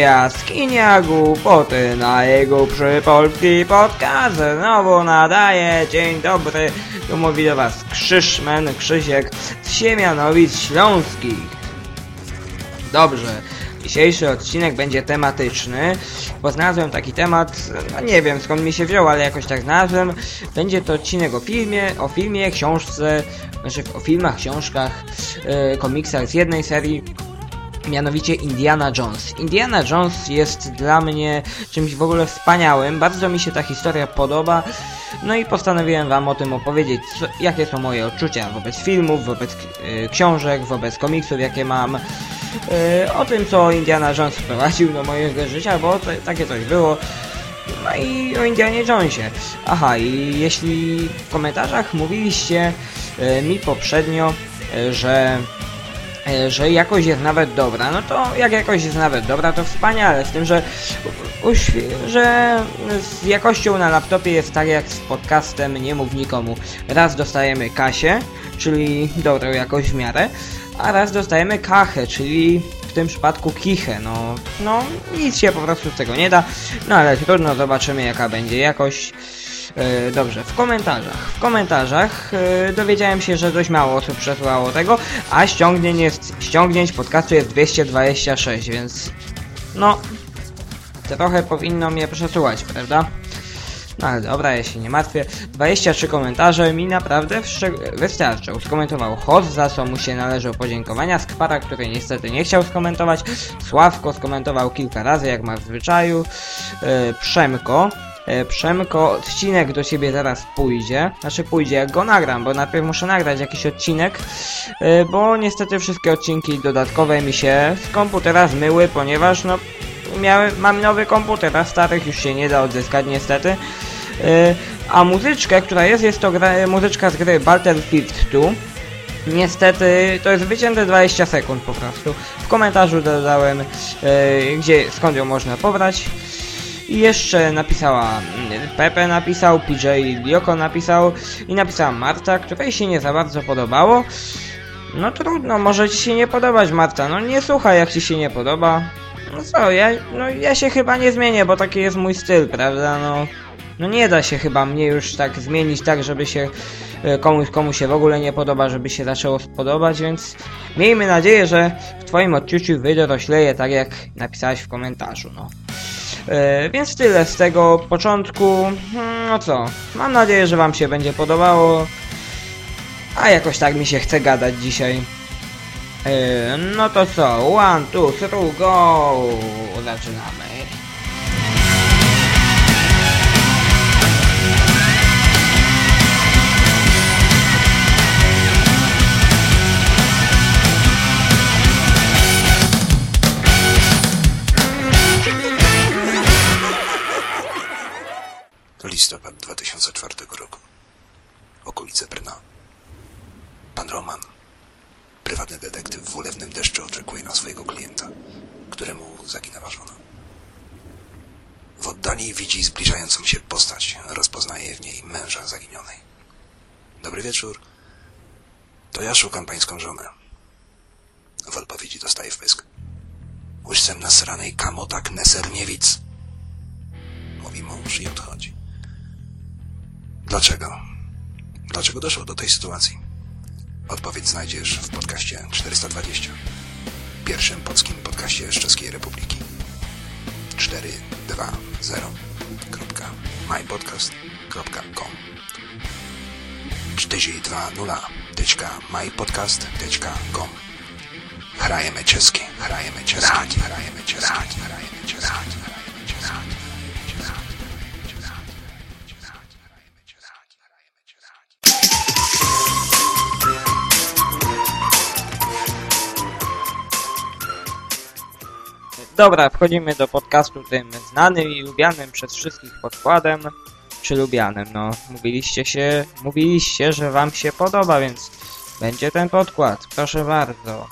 Jaskinia głupoty na jego przypolski podcast znowu nadaje. Dzień dobry, tu mówi do was Krzyszmen, Krzysiek z Siemianowic Śląskich. Dobrze, dzisiejszy odcinek będzie tematyczny, bo znalazłem taki temat, no nie wiem skąd mi się wziął, ale jakoś tak znalazłem. Będzie to odcinek o filmie, o filmie, książce, znaczy o filmach, książkach, yy, komiksach z jednej serii mianowicie Indiana Jones. Indiana Jones jest dla mnie czymś w ogóle wspaniałym, bardzo mi się ta historia podoba, no i postanowiłem wam o tym opowiedzieć, co, jakie są moje odczucia wobec filmów, wobec y, książek, wobec komiksów, jakie mam, o tym, co Indiana Jones wprowadził do mojego życia, bo to, takie coś było. No i o Indianie Jonesie. Aha, i jeśli w komentarzach mówiliście y, mi poprzednio, że E, że jakość jest nawet dobra, no to jak jakość jest nawet dobra, to wspaniale, z tym, że, że z jakością na laptopie jest tak jak z podcastem Nie Mów Nikomu. Raz dostajemy Kasię, czyli dobrą jakość w miarę, a raz dostajemy Kachę, czyli w tym przypadku Kichę, no, no nic się po prostu z tego nie da, no ale trudno, zobaczymy jaka będzie jakość. E, dobrze, w komentarzach. W komentarzach e, dowiedziałem się, że dość mało osób przesłało tego, a ściągnięć, jest, ściągnięć podcastu jest 226, więc no trochę powinno mnie przesuwać, prawda? Ale dobra, ja się nie martwię. 23 komentarze mi naprawdę wystarczą. Skomentował Hoz, za co mu się należą podziękowania. Skwara, który niestety nie chciał skomentować. Sławko skomentował kilka razy, jak ma w zwyczaju. Yy, Przemko E, Przemko, odcinek do ciebie zaraz pójdzie. Znaczy pójdzie, jak go nagram, bo najpierw muszę nagrać jakiś odcinek, e, bo niestety wszystkie odcinki dodatkowe mi się z komputera zmyły, ponieważ no miałem, mam nowy komputer, a starych już się nie da odzyskać niestety. E, a muzyczkę, która jest, jest to gra, muzyczka z gry Battlefield 2. Niestety to jest wycięte 20 sekund po prostu. W komentarzu dodałem, gdzie, skąd ją można pobrać. I jeszcze napisała mm, Pepe napisał, PJ Lioko napisał i napisała Marta, której się nie za bardzo podobało. No trudno, może ci się nie podobać Marta, no nie słuchaj jak ci się nie podoba. No co, ja, no ja się chyba nie zmienię, bo taki jest mój styl, prawda, no... No nie da się chyba mnie już tak zmienić tak, żeby się e, komuś, komu się w ogóle nie podoba, żeby się zaczęło spodobać, więc miejmy nadzieję, że w twoim odczuciu wydorośleję tak jak napisałeś w komentarzu, no. E, więc tyle z tego początku. Hmm, no co, mam nadzieję, że Wam się będzie podobało. A jakoś tak mi się chce gadać dzisiaj. E, no to co, one, two, three, go! Zaczynamy. Listopad 2004 roku. Okolice Brna. Pan Roman, prywatny detektyw w ulewnym deszczu oczekuje na swojego klienta, któremu zaginęła żona. W oddali widzi zbliżającą się postać. Rozpoznaje w niej męża zaginionej. Dobry wieczór. To ja szukam pańską żonę. W odpowiedzi dostaje wpysk. Łyżcem nasranej kamotak neserniewic. Mówi mąż i odchodzi. Dlaczego? Dlaczego doszło do tej sytuacji? Odpowiedź znajdziesz w podcaście 420. Pierwszym polskim podcaście z Czeskiej Republiki. 420.mypodcast.com 420.mypodcast.com Hrajemy czeskie, hrajemy czeskie, hrajemy czeskie, hrajemy czeskie. Dobra, wchodzimy do podcastu tym znanym i lubianym przez wszystkich podkładem. Czy lubianym, no. Mówiliście się, mówiliście, że wam się podoba, więc będzie ten podkład. Proszę bardzo.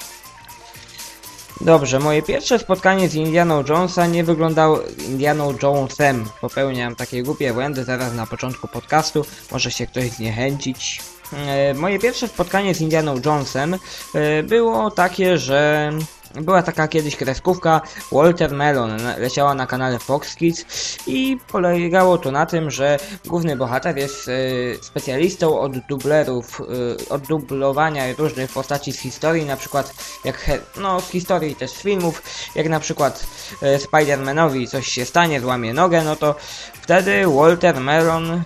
Dobrze, moje pierwsze spotkanie z Indianą Jonesa nie wyglądało... Indianą Jonesem. Popełniam takie głupie błędy zaraz na początku podcastu. Może się ktoś zniechęcić. E, moje pierwsze spotkanie z Indianą Jonesem e, było takie, że była taka kiedyś kreskówka Walter Melon, leciała na kanale Fox Kids i polegało to na tym, że główny bohater jest e, specjalistą od dublerów, e, od dublowania różnych postaci z historii, na przykład jak, no z historii też z filmów, jak na przykład e, Spider-Manowi coś się stanie, złamie nogę, no to wtedy Walter Melon e,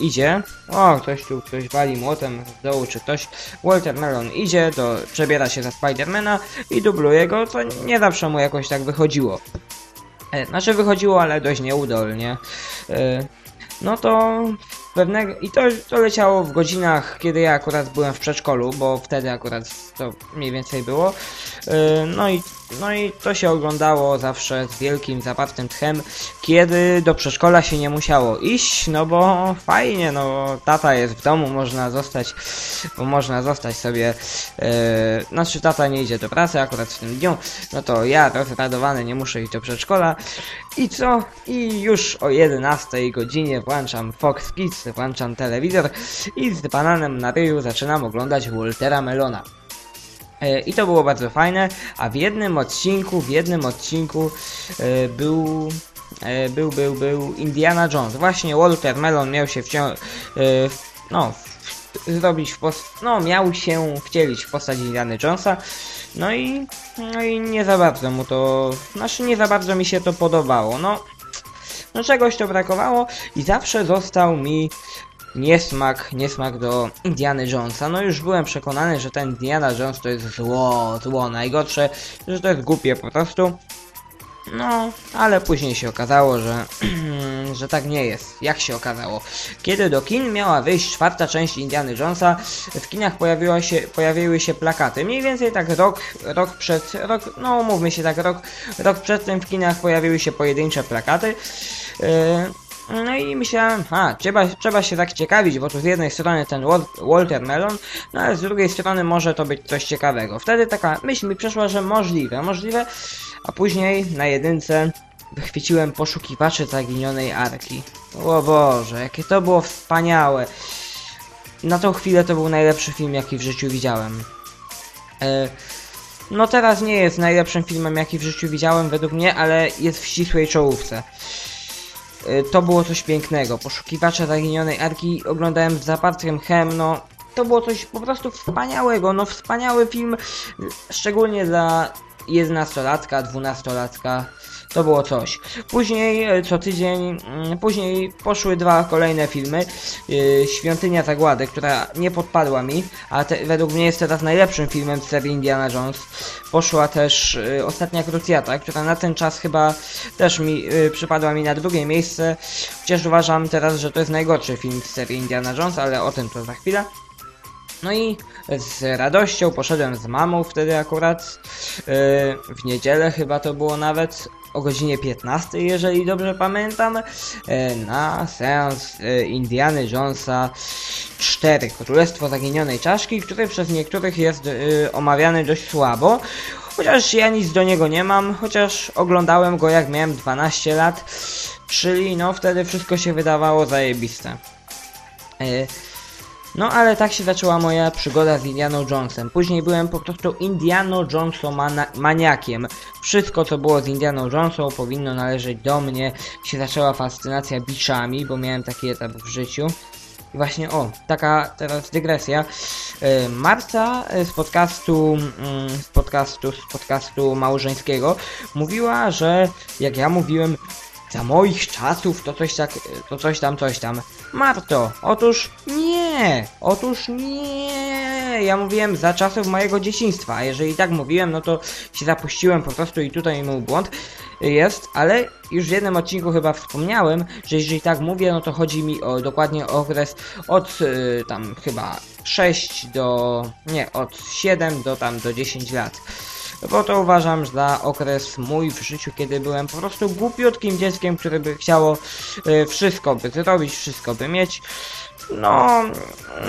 idzie, o ktoś tu ktoś wali młotem z dołu czy ktoś, Walter Melon idzie, do, przebiera się za Spidermana i dubluje go, co nie zawsze mu jakoś tak wychodziło. E, Znaczy wychodziło, ale dość nieudolnie. E, No to pewnego... I to, to leciało w godzinach, kiedy ja akurat byłem w przedszkolu, bo wtedy akurat to mniej więcej było. No i, no i to się oglądało zawsze z wielkim, zapartym tchem, kiedy do przedszkola się nie musiało iść, no bo fajnie, no tata jest w domu, można zostać, bo można zostać sobie, e, znaczy tata nie idzie do pracy akurat w tym dniu, no to ja rozradowany nie muszę iść do przedszkola i co? I już o 11 godzinie włączam Fox Kids, włączam telewizor i z bananem na ryju zaczynam oglądać Waltera Melona. E, I to było bardzo fajne, a w jednym odcinku, w jednym odcinku e, był, e, był, był, był Indiana Jones. Właśnie Walter Melon miał się wciąż, no, zrobić w no, miał się wcielić w postać Indiana Jonesa. No i, no i nie za bardzo mu to, znaczy nie za bardzo mi się to podobało. No, no czegoś to brakowało i zawsze został mi niesmak, niesmak do Indiany Jonesa. No już byłem przekonany, że ten Indiana Jones to jest zło, zło najgorsze, że to jest głupie po prostu. No, ale później się okazało, że, że tak nie jest. Jak się okazało? Kiedy do kin miała wyjść czwarta część Indiany Jonesa, w kinach pojawiła się, pojawiły się plakaty. Mniej więcej tak rok, rok przed, rok, no mówmy się tak, rok, rok przed tym w kinach pojawiły się pojedyncze plakaty. Yy, no i myślałem, a, trzeba, trzeba się tak ciekawić, bo tu z jednej strony ten Wal- Walter Melon, no ale z drugiej strony może to być coś ciekawego. Wtedy taka myśl mi przeszła, że możliwe, możliwe, a później na jedynce wychwyciłem poszukiwacze zaginionej arki. O Boże, jakie to było wspaniałe. Na tą chwilę to był najlepszy film, jaki w życiu widziałem. E, no teraz nie jest najlepszym filmem, jaki w życiu widziałem według mnie, ale jest w ścisłej czołówce. E, To było coś pięknego. Poszukiwacze zaginionej arki oglądałem z zapartym chem, no to było coś po prostu wspaniałego, no wspaniały film, szczególnie dla 11-latka, 12-latka. To było coś. Później, e, co tydzień, mm, później poszły dwa kolejne filmy. Yy, Świątynia Zagłady, która nie podpadła mi, a te, według mnie jest teraz najlepszym filmem z serii Indiana Jones. Poszła też yy, Ostatnia Krucjata, która na ten czas chyba też mi przypadła mi na drugie miejsce. Chociaż uważam teraz, że to jest najgorszy film z serii Indiana Jones, ale o tym to za chwilę. No i z radością poszedłem z mamą wtedy akurat w niedzielę chyba to było nawet o godzinie 15, jeżeli dobrze pamiętam, yy, na seans yy, Indiany Jonesa 4, Królestwo Zaginionej Czaszki, który przez niektórych jest yy, omawiany dość słabo. Chociaż ja nic do niego nie mam, chociaż oglądałem go jak miałem 12 lat, czyli no wtedy wszystko się wydawało zajebiste. Yy, no ale tak się zaczęła moja przygoda z Indianą Jonesem. Później byłem po prostu Indianą Jonesomaniakiem. Wszystko co było z Indianą Jonesą powinno należeć do mnie. Się zaczęła fascynacja biczami, bo miałem taki etap w życiu. I właśnie, o, taka teraz dygresja. E, Marta z podcastu, mm, z podcastu, z podcastu małżeńskiego mówiła, że jak ja mówiłem za moich czasów to coś tak, to coś tam, coś tam. Marto, otóż nie, otóż nie. Ja mówiłem za czasów mojego dzieciństwa, jeżeli tak mówiłem, no to się zapuściłem po prostu i tutaj mój błąd jest, ale już w jednym odcinku chyba wspomniałem, że jeżeli tak mówię, no to chodzi mi o dokładnie okres od y, tam chyba 6 do, nie, od 7 do tam do 10 lat bo to uważam za okres mój w życiu, kiedy byłem po prostu głupiutkim dzieckiem, które by chciało y, wszystko by zrobić, wszystko by mieć. No,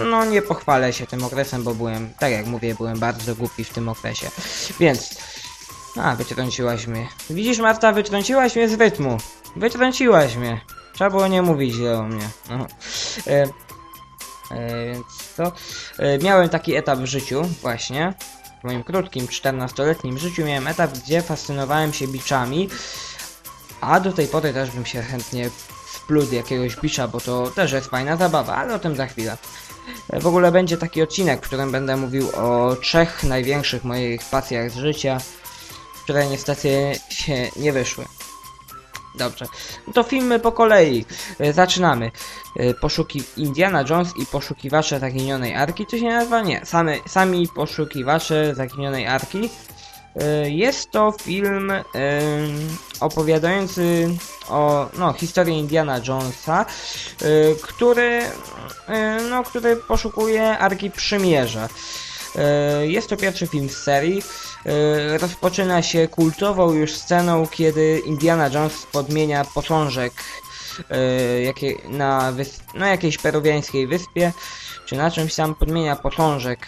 no nie pochwalę się tym okresem, bo byłem, tak jak mówię, byłem bardzo głupi w tym okresie. Więc A, wytrąciłaś mnie. Widzisz, Marta, wytrąciłaś mnie z rytmu. Wytrąciłaś mnie. Trzeba było nie mówić źle o mnie. No. E, e, więc to. E, miałem taki etap w życiu, właśnie. Moim krótkim, 14-letnim życiu miałem etap, gdzie fascynowałem się biczami. A do tej pory też bym się chętnie wplótł jakiegoś bicza, bo to też jest fajna zabawa, ale o tym za chwilę. E, W ogóle będzie taki odcinek, w którym będę mówił o trzech największych moich pasjach z życia, które niestety się nie wyszły. Dobrze, no to filmy po kolei. E, Zaczynamy. E, Poszuki Indiana Jones i poszukiwacze zaginionej arki. To się nazywa? Nie. Same, sami poszukiwacze zaginionej arki. E, Jest to film opowiadający o no, historii Indiana Jonesa, który, no, który poszukuje Arki Przymierza. E, Jest to pierwszy film z serii. E, Rozpoczyna się kultową już sceną, kiedy Indiana Jones podmienia posążek e, na, na jakiejś peruwiańskiej wyspie, czy na czymś tam podmienia posążek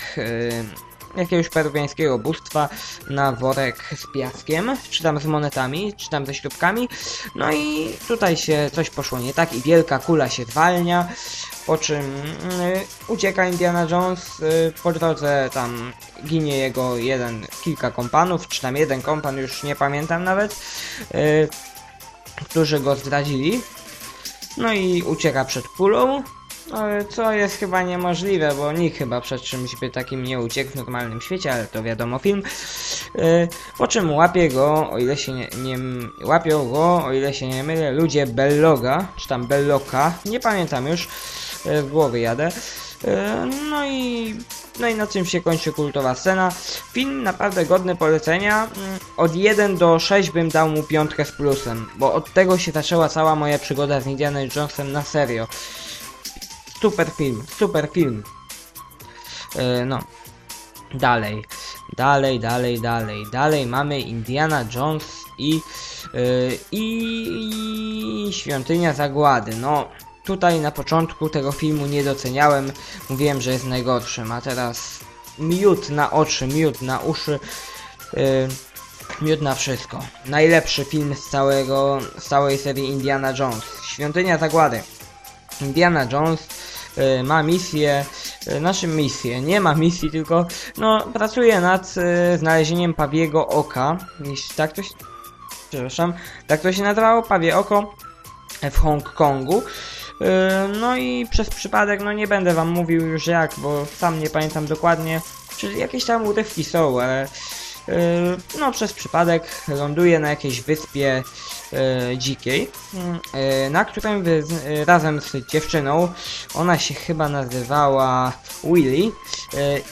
jakiegoś peruwiańskiego bóstwa na worek z piaskiem, czy tam z monetami, czy tam ze śrubkami. No i tutaj się coś poszło nie tak i wielka kula się zwalnia, po czym y, ucieka Indiana Jones, y, po drodze tam ginie jego jeden, kilka kompanów, czy tam jeden kompan, już nie pamiętam nawet, y, którzy go zdradzili. No i ucieka przed kulą, no, co jest chyba niemożliwe, bo nikt chyba przed czymś by takim nie uciekł w normalnym świecie, ale to wiadomo film. Yy, po czym łapie go, o ile się nie, nie łapią go, o ile się nie mylę, ludzie Belloga, czy tam Belloka, nie pamiętam już, yy, z głowy jadę. Yy, no i no i na czym się kończy kultowa scena. Film naprawdę godny polecenia. Mm, Od 1 do 6 bym dał mu piątkę z plusem, bo od tego się zaczęła cała moja przygoda z Indiana Jonesem na serio. Super film, super film. E, no. Dalej. Dalej, dalej, dalej. Dalej mamy Indiana Jones i, e, i Świątynia Zagłady. No, tutaj na początku tego filmu nie doceniałem. Mówiłem, że jest najgorszym, a teraz miód na oczy, miód na uszy. E, miód na wszystko. Najlepszy film z całego, z całej serii Indiana Jones. Świątynia Zagłady. Indiana Jones y, ma misję, y, naszym misję, nie ma misji, tylko no, pracuje nad y, znalezieniem pawiego oka, jeśli tak to się, przepraszam, tak to się nazywało, pawie oko w Hongkongu. No i przez przypadek, no nie będę wam mówił już jak, bo sam nie pamiętam dokładnie, czy jakieś tam urywki są, ale no przez przypadek ląduje na jakiejś wyspie dzikiej, yy, na którym yy, razem z dziewczyną, ona się chyba nazywała Willy,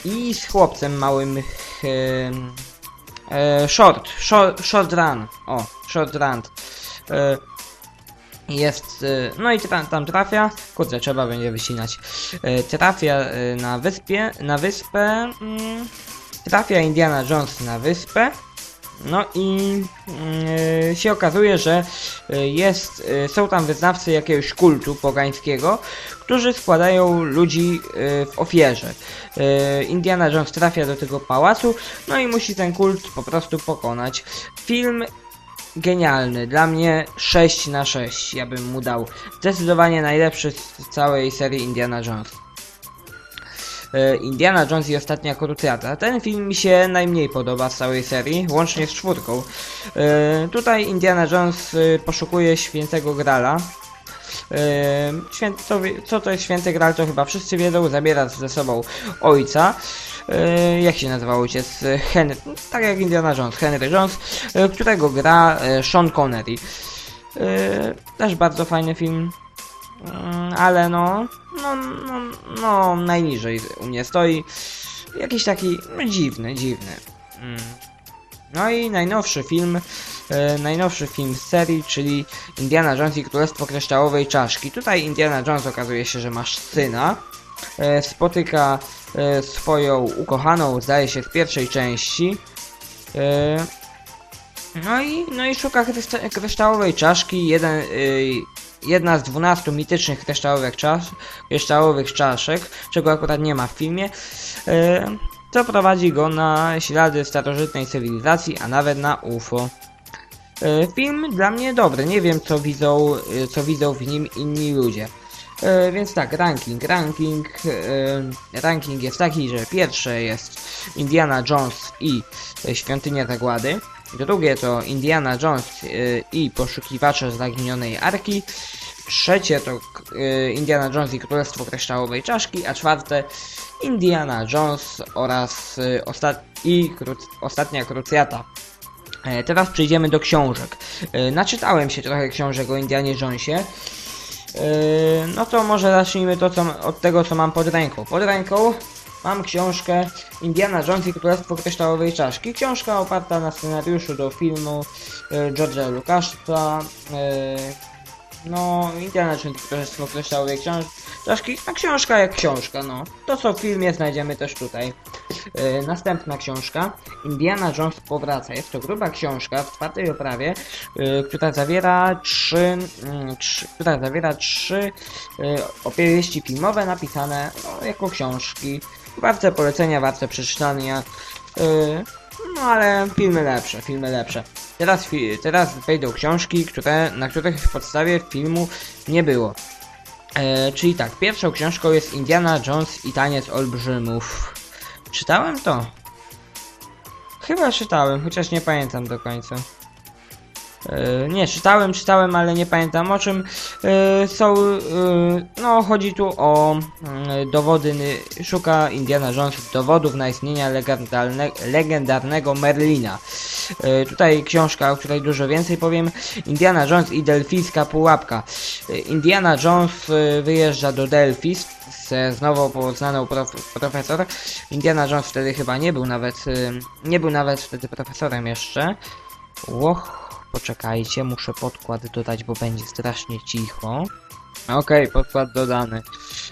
i z chłopcem małym Short, short, short Run, o, Short Run. Jest, no i tra tam trafia, kurde, trzeba będzie wycinać, trafia na wyspie, na wyspę, mm, trafia Indiana Jones na wyspę, no i y, się okazuje, że y, jest, y, są tam wyznawcy jakiegoś kultu pogańskiego, którzy składają ludzi y, w ofierze. Y, Indiana Jones trafia do tego pałacu, no i musi ten kult po prostu pokonać. Film genialny. Dla mnie 6 na 6 ja bym mu dał. Zdecydowanie najlepszy z całej serii Indiana Jones. E, Indiana Jones i Ostatnia Krucjata. Ten film mi się najmniej podoba z całej serii, łącznie z czwórką. E, Tutaj Indiana Jones e, poszukuje świętego Grala. Co, to jest święty Gral, to chyba wszyscy wiedzą. Zabiera ze sobą ojca. Jak się nazywa ojciec? Henry, tak jak Indiana Jones, Henry Jones, którego gra Sean Connery. Też bardzo fajny film. Mm, ale no, no, no, no, najniżej u mnie stoi. Jakiś taki dziwny, dziwny. Mm. No i najnowszy film, e, najnowszy film z serii, czyli Indiana Jones i Królestwo Kryształowej Czaszki. Tutaj Indiana Jones okazuje się, że masz syna. E, spotyka e, swoją ukochaną, zdaje się, z pierwszej części. No i, no i szuka kryszta- kryształowej czaszki, jeden, jedna z 12 mitycznych kryształowych, czas, kryształowych czaszek, czego akurat nie ma w filmie. Y, co prowadzi go na ślady starożytnej cywilizacji, a nawet na UFO. E, Film dla mnie dobry, nie wiem co widzą, e, co widzą w nim inni ludzie. E, Więc tak, ranking, ranking, e, ranking jest taki, że pierwsze jest Indiana Jones i e, Świątynia Zagłady, drugie to Indiana Jones e, i Poszukiwacze Zaginionej Arki, trzecie to e, Indiana Jones i Królestwo Kryształowej Czaszki, a czwarte Indiana Jones oraz e, ostat i kru Ostatnia Krucjata. E, Teraz przejdziemy do książek. E, Naczytałem się trochę książek o Indianie Jonesie. E, No to może zacznijmy to, co, od tego, co mam pod ręką. Pod ręką mam książkę Indiana Jones i Królestwo Kryształowej Czaszki. Książka oparta na scenariuszu do filmu e, George'a Lucasa. E, no, Indiana Jones i Królestwo Kryształowej Czaszki. A książka jak książka, no. To, co w filmie znajdziemy też tutaj. E, Następna książka Indiana Jones powraca. Jest to gruba książka w czwartej oprawie, która zawiera trzy, mm, trzy, która zawiera trzy opowieści filmowe napisane no, jako książki. Warte polecenia, warte przeczytania. e, No ale filmy lepsze, filmy lepsze. Teraz, fi- teraz wejdą książki, które, na których w podstawie filmu nie było. E, czyli tak, pierwszą książką jest Indiana Jones i Taniec Olbrzymów. Czytałem to? Chyba czytałem, chociaż nie pamiętam do końca. E, nie, czytałem, czytałem, ale nie pamiętam o czym. E, są, e, no chodzi tu o mm, dowody, szuka Indiana Jones dowodów na istnienie legendarne, legendarnego Merlina. Tutaj książka, o której dużo więcej powiem. Indiana Jones i Delfijska Pułapka. Indiana Jones wyjeżdża do Delphi z- znowu poznaną prof, profesor. Indiana Jones wtedy chyba nie był nawet, nie był nawet wtedy profesorem jeszcze. Łoch, poczekajcie, muszę podkład dodać, bo będzie strasznie cicho. Okej, podkład dodany.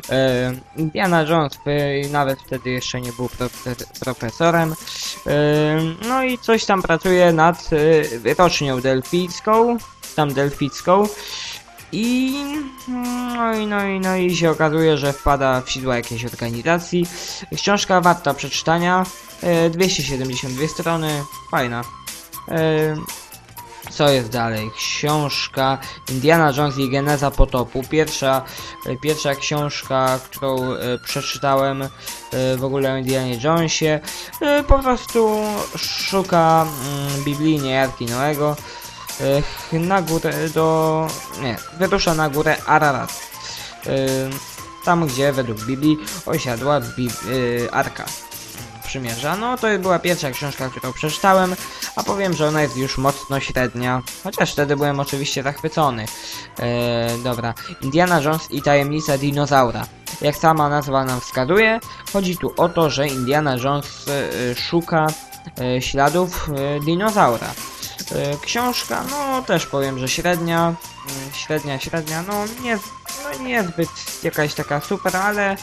E, Indiana Jones e, nawet wtedy jeszcze nie był profe- profesorem. E, no i coś tam pracuje nad e, rocznią delficką, tam delficką. I no, i no i no i się okazuje, że wpada w sidła jakiejś organizacji. Książka warta przeczytania. E, 272 strony, fajna. E, co jest dalej? Książka Indiana Jones i Geneza Potopu. Pierwsza, e, pierwsza książka, którą e, przeczytałem e, w ogóle o Indianie Jonesie. Po prostu szuka mm, biblijnie Jarki Noego. Na górę do... nie, wyrusza na górę Ararat. Tam, gdzie według Biblii osiadła Bi e, Arka Przymierza. No to była pierwsza książka, którą przeczytałem, a powiem, że ona jest już mocno średnia, chociaż wtedy byłem oczywiście zachwycony. E, dobra, Indiana Jones i tajemnica dinozaura. Jak sama nazwa nam wskazuje, chodzi tu o to, że Indiana Jones e, szuka e, śladów e, dinozaura. E, Książka, no też powiem, że średnia, mm, średnia, średnia, no nie, no niezbyt jakaś taka super, ale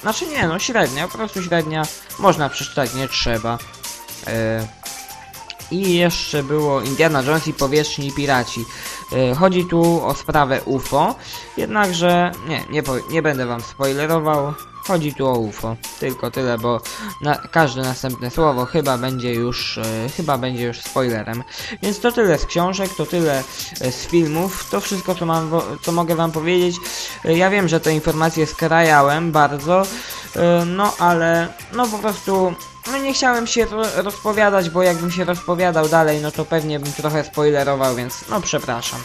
znaczy nie, no średnia, po prostu średnia, można przeczytać, nie trzeba. E, I jeszcze było Indiana Jones i powierzchni piraci. E, Chodzi tu o sprawę UFO, jednakże nie, nie, nie będę wam spoilerował. Chodzi tu o UFO. Tylko tyle, bo na, każde następne słowo chyba będzie już e, chyba będzie już spoilerem. Więc to tyle z książek, to tyle e, z filmów, to wszystko co mam co mogę wam powiedzieć. Ja wiem, że te informacje skrajałem bardzo, no ale no po prostu no nie chciałem się ro- rozpowiadać, bo jakbym się rozpowiadał dalej, no to pewnie bym trochę spoilerował, więc no przepraszam.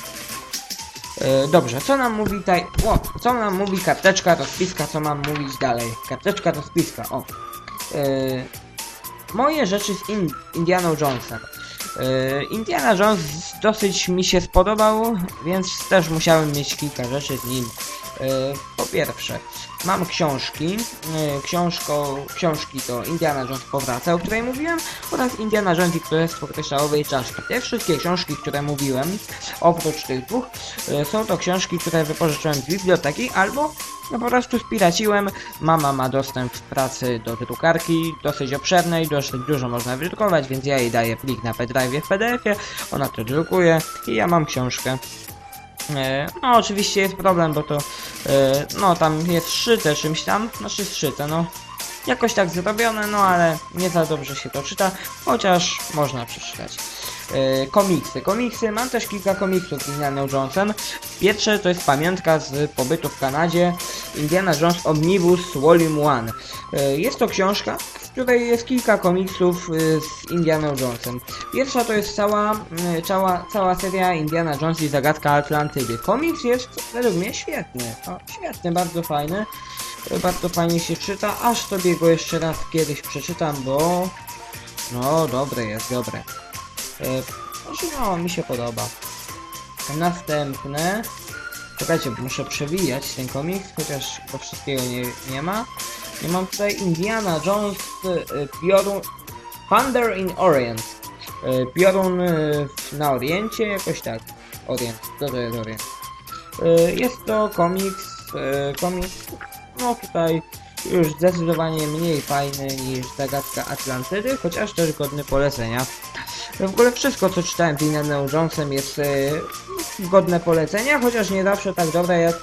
E, Dobrze, co nam mówi taj... O, co nam mówi karteczka rozpiska, co mam mówić dalej? Karteczka rozpiska, o. E, moje rzeczy z In Indianą Jonesem. E, Indiana Jones dosyć mi się spodobał, więc też musiałem mieć kilka rzeczy z nim. E, po pierwsze, mam książki. E, książko, książki to Indiana Jones powraca, o której mówiłem, oraz Indiana Jones i Królestwo Kryształowej Czaszki. Te wszystkie książki, które mówiłem, oprócz tych dwóch, e, są to książki, które wypożyczyłem z biblioteki albo no po prostu spiraciłem. Mama ma dostęp w pracy do drukarki, dosyć obszernej, dosyć dużo można wydrukować, więc ja jej daję plik na pendrive w PDF-ie, ona to drukuje i ja mam książkę. E, No oczywiście jest problem, bo to e, no tam jest szyte czymś tam, znaczy szyte, no jakoś tak zrobione, no ale nie za dobrze się to czyta, chociaż można przeczytać. E, komiksy. Komiksy, mam też kilka komiksów z Indiana Jonesem. Pierwsze to jest pamiątka z pobytu w Kanadzie Indiana Jones Omnibus Volume 1. E, Jest to książka, której jest kilka komiksów e, z Indianą Jonesem. Pierwsza to jest cała, mm, cała, cała seria Indiana Jones i Zagadka Atlantydy. Komiks jest według mnie świetny. O, świetny, bardzo fajny. E, Bardzo fajnie się czyta, aż sobie go jeszcze raz kiedyś przeczytam, bo... No, dobre jest, dobre. Znaczy, no, mi się podoba. Następne... Czekajcie, muszę przewijać ten komiks, chociaż bo wszystkiego nie, nie ma. Mam tutaj Indiana Jones e, piorun... Thunder in Orient. E, Piorun na Oriencie, jakoś tak. Orient, co to jest Orient? Jest to komiks, komiks, no tutaj już zdecydowanie mniej fajny niż Zagadka Atlantydy, chociaż też godny polecenia. W ogóle wszystko co czytałem z Indiana Jonesem jest godne polecenia, chociaż nie zawsze tak dobre jak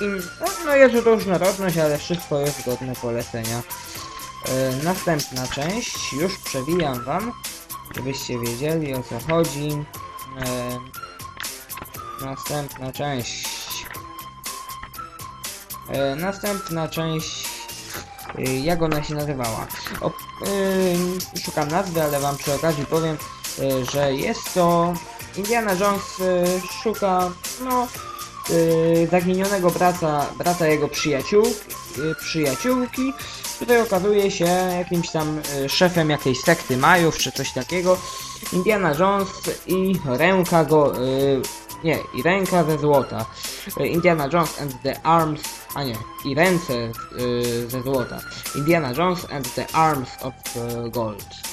in, no, no jest różnorodność, ale wszystko jest godne polecenia. E, następna część, już przewijam wam, żebyście wiedzieli o co chodzi. E, następna część. E, następna część. jak ona się nazywała? O, e, szukam nazwy, ale wam przy okazji powiem, e, że jest to Indiana Jones e, szuka no e, zaginionego brata, brata jego przyjaciół, e, przyjaciółki, który okazuje się jakimś tam e, szefem jakiejś sekty Majów czy coś takiego. Indiana Jones i ręka go, e, nie, i ręka ze złota. E, Indiana Jones and the Arms, a nie, i ręce e, ze złota. Indiana Jones and the Arms of Gold.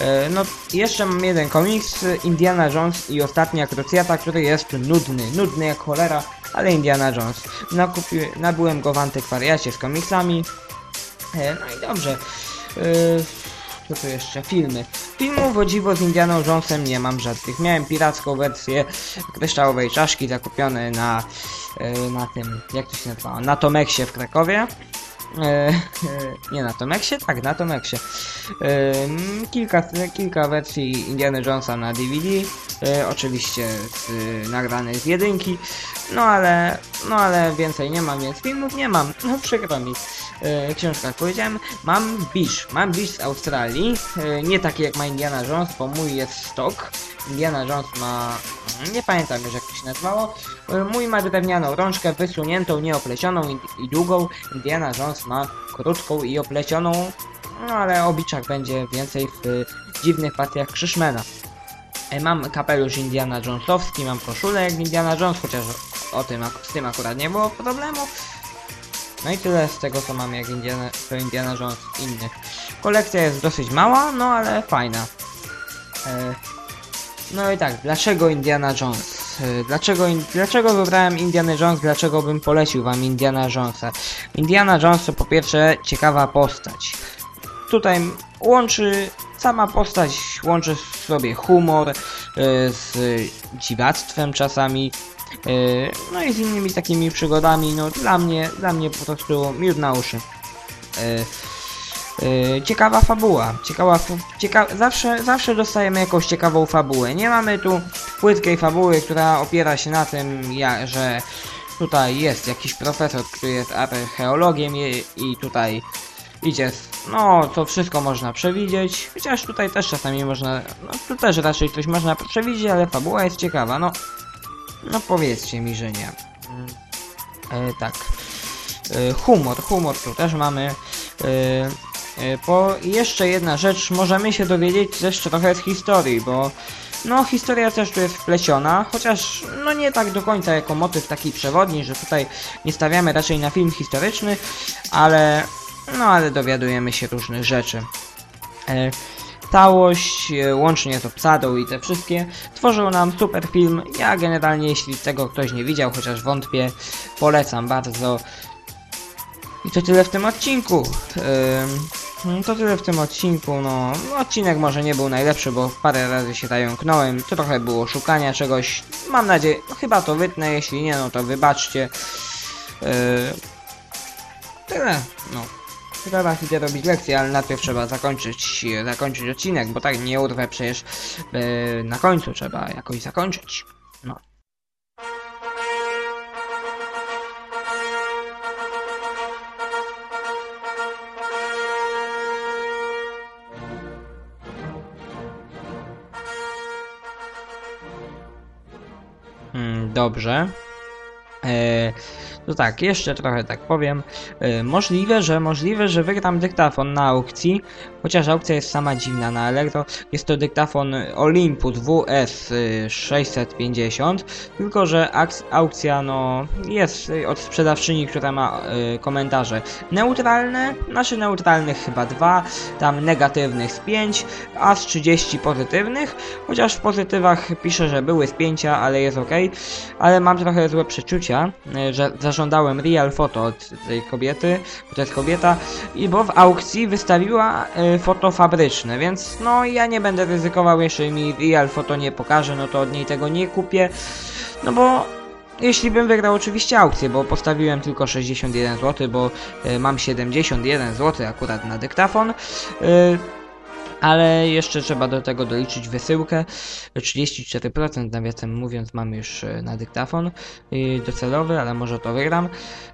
E, No, jeszcze mam jeden komiks, Indiana Jones i Ostatnia Krucjata, który jest nudny, nudny jak cholera, ale Indiana Jones. Nakupi, nabyłem go w antykwariacie z komiksami. E, No i dobrze. E, Co tu jeszcze? Filmy. Filmów o z Indianą Jonesem nie mam żadnych. Miałem piracką wersję kryształowej czaszki zakupione na, na tym, jak to się nazywa, na Tomeksie w Krakowie. E, nie na Tomeksie? Tak, na Tomeksie. E, kilka, kilka wersji Indiana Jonesa na DVD. E, oczywiście z, z jedynki. No ale, no ale więcej nie mam, więc filmów nie mam. No przykro mi. E, książka, jak powiedziałem, mam Bish. Mam Bish z Australii. E, nie taki jak ma Indiana Jones, bo mój jest stok. Indiana Jones ma... Nie pamiętam już jak to się nazywało. Mój ma drewnianą rączkę wysuniętą, nieoplecioną i, długą. Indiana Jones ma krótką i oplecioną. No ale o będzie więcej w dziwnych partiach Krzyszmena. E, Mam kapelusz Indiana Jonesowski, mam koszulę jak Indiana Jones, chociaż o tym, z tym akurat nie było problemu. No i tyle z tego co mam jak Indiana, to Indiana Jones innych. Kolekcja jest dosyć mała, no ale fajna. E, no i tak, dlaczego Indiana Jones? E, Dlaczego, dlaczego wybrałem Indiana Jones? Dlaczego bym polecił wam Indiana Jonesa? Indiana Jones to po pierwsze ciekawa postać. Tutaj łączy, sama postać łączy w sobie humor e, z dziwactwem czasami. e, No i z innymi takimi przygodami, no dla mnie, dla mnie po prostu miód na uszy. E, Ciekawa fabuła, ciekawa, cieka zawsze, zawsze dostajemy jakąś ciekawą fabułę. Nie mamy tu płytkiej fabuły, która opiera się na tym, ja, że tutaj jest jakiś profesor, który jest archeologiem i, i tutaj idzie, no to wszystko można przewidzieć, chociaż tutaj też czasami można, no tu też raczej coś można przewidzieć, ale fabuła jest ciekawa, no, no powiedzcie mi, że nie. E, tak. E, humor, humor tu też mamy. Po jeszcze jedna rzecz, możemy się dowiedzieć też trochę z historii, bo no historia też tu jest wpleciona, chociaż no nie tak do końca jako motyw taki przewodni, że tutaj nie stawiamy raczej na film historyczny, ale no ale dowiadujemy się różnych rzeczy. E, całość, e, łącznie z obsadą i te wszystkie, tworzył nam super film. Ja generalnie, jeśli tego ktoś nie widział, chociaż wątpię, polecam bardzo. I to tyle w tym odcinku. Ym, to tyle w tym odcinku, no. Odcinek może nie był najlepszy, bo parę razy się zająknąłem, trochę było szukania czegoś. Mam nadzieję, no chyba to wytnę, jeśli nie, no to wybaczcie. Yy, tyle, no. Teraz idę robić lekcję, ale najpierw trzeba zakończyć, zakończyć odcinek, bo tak nie urwę przecież e, na końcu trzeba jakoś zakończyć. Dobrze. E, no tak, jeszcze trochę tak powiem. E, możliwe, że możliwe, że wygram dyktafon na aukcji, chociaż aukcja jest sama dziwna na Elektro. Jest to dyktafon Olympus WS y, 650, tylko że aukcja no jest od sprzedawczyni, która ma y, komentarze neutralne, znaczy neutralnych chyba dwa, tam negatywnych z 5, a z 30 pozytywnych, chociaż w pozytywach pisze, że były spięcia, ale jest ok, ale mam trochę złe przeczucia, y, że zażądałem real foto od tej kobiety, bo to jest kobieta, i bo w aukcji wystawiła y, foto fabryczne, więc no ja nie będę ryzykował, jeśli mi real foto nie pokaże, no to od niej tego nie kupię, no bo jeśli bym wygrał oczywiście aukcję, bo postawiłem tylko 61 zł, bo y, mam 71 zł akurat na dyktafon. Y, ale jeszcze trzeba do tego doliczyć wysyłkę. 34% nawiasem mówiąc mam już e, na dyktafon y, docelowy, ale może to wygram.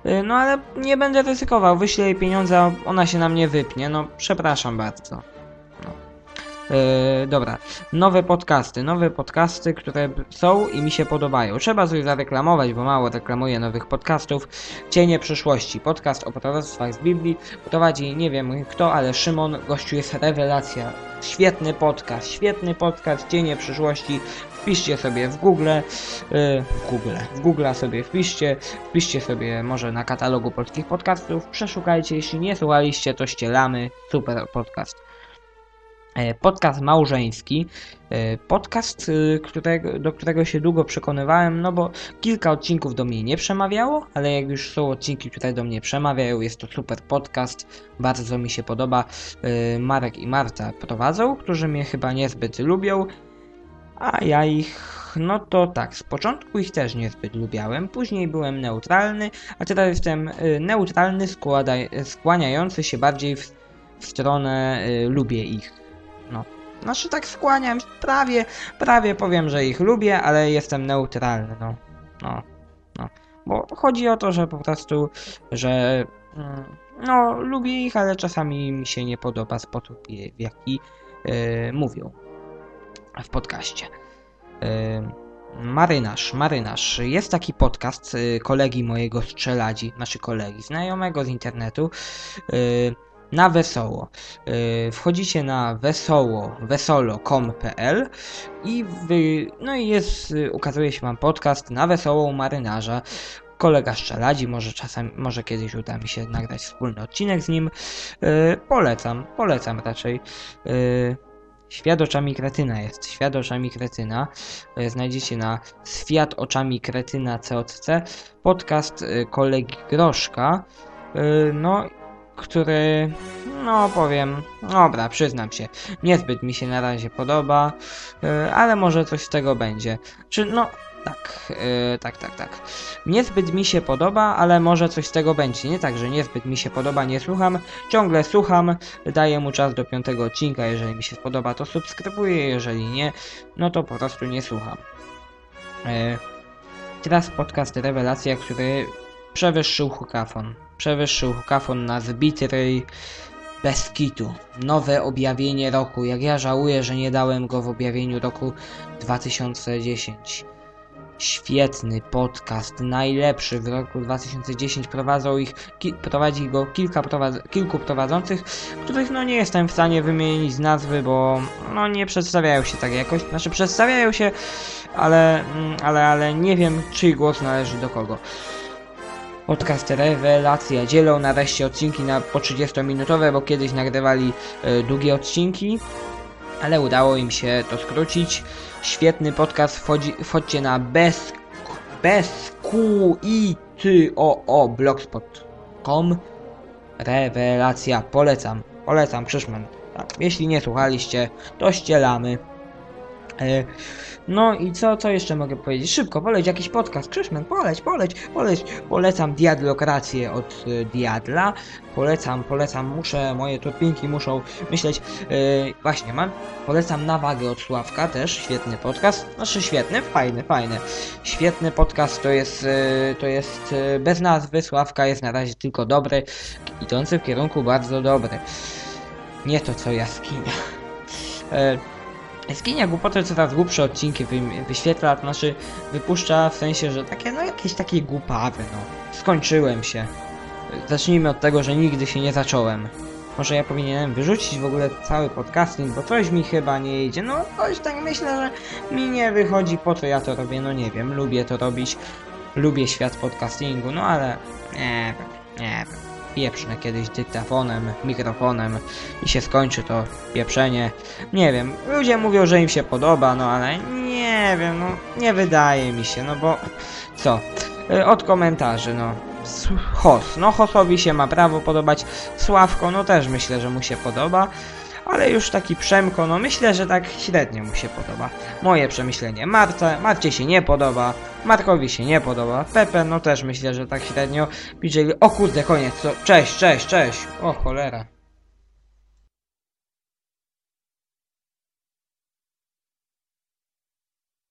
Y, No ale nie będę ryzykował, wyślę jej pieniądze, ona się na mnie wypnie. No przepraszam bardzo. E, dobra, nowe podcasty, nowe podcasty, które są i mi się podobają. Trzeba coś zareklamować, bo mało reklamuję nowych podcastów. Cienie przyszłości, podcast o proroctwach z Biblii. Prowadzi nie wiem kto, ale Szymon, gościu jest rewelacja. Świetny podcast, świetny podcast Cienie przyszłości. Wpiszcie sobie w Google, w Google, w Google sobie wpiszcie, wpiszcie sobie może na katalogu polskich podcastów, przeszukajcie, jeśli nie słuchaliście, to ścielamy, super podcast. E, Podcast małżeński. E, Podcast, y, którego, do którego się długo przekonywałem, no bo kilka odcinków do mnie nie przemawiało, ale jak już są odcinki, które do mnie przemawiają, jest to super podcast. Bardzo mi się podoba. E, Marek i Marta prowadzą, którzy mnie chyba niezbyt lubią, a ja ich. No to tak, z początku ich też niezbyt lubiałem, później byłem neutralny, a teraz jestem neutralny, składa- skłaniający się bardziej w, w stronę y, lubię ich. No. Znaczy tak skłaniam, prawie, prawie powiem, że ich lubię, ale jestem neutralny, no. No, no. Bo chodzi o to, że po prostu, że mm, no, lubię ich, ale czasami mi się nie podoba sposób, w jaki y, mówią w podcaście. Y, Marynarz, marynarz. Jest taki podcast y, kolegi mojego strzeladzi, znaczy kolegi, znajomego z internetu. Na wesoło. Y, Wchodzicie na wesoło, wesolo.com.pl i wy, no i jest, y, ukazuje się wam podcast na wesołą marynarza. Kolega strzeladzi, może czasem, może kiedyś uda mi się nagrać wspólny odcinek z nim. Y, Polecam, polecam raczej. Świat kretyna jest. Świat kretyna. Znajdziecie na Świat oczami kretyna COC. Podcast kolegi Groszka. No, który, no powiem, dobra, przyznam się, niezbyt mi się na razie podoba, y, ale może coś z tego będzie. Czy, no, tak, y, tak, tak, tak. Niezbyt mi się podoba, ale może coś z tego będzie. Nie tak, że niezbyt mi się podoba, nie słucham, ciągle słucham, daję mu czas do piątego odcinka, jeżeli mi się spodoba, to subskrybuję, jeżeli nie, no to po prostu nie słucham. Y, Teraz podcast Rewelacja, który przewyższył Hukafon. Przewyższył Hukafon na zbity ryj bez kitu. Nowe objawienie roku. Jak ja żałuję, że nie dałem go w objawieniu roku 2010. Świetny podcast, najlepszy w roku 2010. Prowadzą ich, ki, prowadzi go kilka kilku prowadzących, których no nie jestem w stanie wymienić z nazwy, bo no nie przedstawiają się tak jakoś. Znaczy przedstawiają się, ale, mm, ale, ale nie wiem, czyj głos należy do kogo. Podcast Rewelacja dzielą nareszcie odcinki na po 30-minutowe, bo kiedyś nagrywali e, długie odcinki, ale udało im się to skrócić. Świetny podcast, wchodzi, wchodźcie na bez, i ty o o blogspot.com Rewelacja, polecam, polecam, Krzyszman. Tak, jeśli nie słuchaliście, to ścielamy. E, No i co, co jeszcze mogę powiedzieć? Szybko, poleć jakiś podcast. Krzyszman, poleć, poleć, poleć. Polecam Diadlokrację od y, Diadla. Polecam, polecam, muszę, moje tropinki muszą myśleć. Yy, właśnie, mam, polecam Na Wagę od Sławka też, świetny podcast. Znaczy świetny, fajny, fajny. Świetny podcast, to jest, yy, to jest yy, bez nazwy. Sławka jest na razie tylko dobry, idący w kierunku bardzo dobry. Nie to co jaskinia. Yy, Jaskinia głupoty coraz głupsze odcinki wy, wyświetla, to znaczy wypuszcza w sensie, że takie, no jakieś takie głupawy, no. Skończyłem się. Zacznijmy od tego, że nigdy się nie zacząłem. Może ja powinienem wyrzucić w ogóle cały podcasting, bo coś mi chyba nie idzie. No, coś tak myślę, że mi nie wychodzi, po co ja to robię, no nie wiem, lubię to robić. Lubię świat podcastingu, no ale nie wiem, nie wiem. Pieprznę kiedyś dyktafonem, mikrofonem i się skończy to pieprzenie. Nie wiem, ludzie mówią, że im się podoba, no ale nie wiem, no nie wydaje mi się, no bo co? Y, Od komentarzy, no. Hos, no Hosowi się ma prawo podobać, Sławko, no też myślę, że mu się podoba, ale już taki Przemko, no myślę, że tak średnio mu się podoba. Moje przemyślenie, Marce, Marcie się nie podoba, Markowi się nie podoba, Pepe, no też myślę, że tak średnio, BJ, o kurde, koniec, co? Cześć, cześć, cześć, o cholera.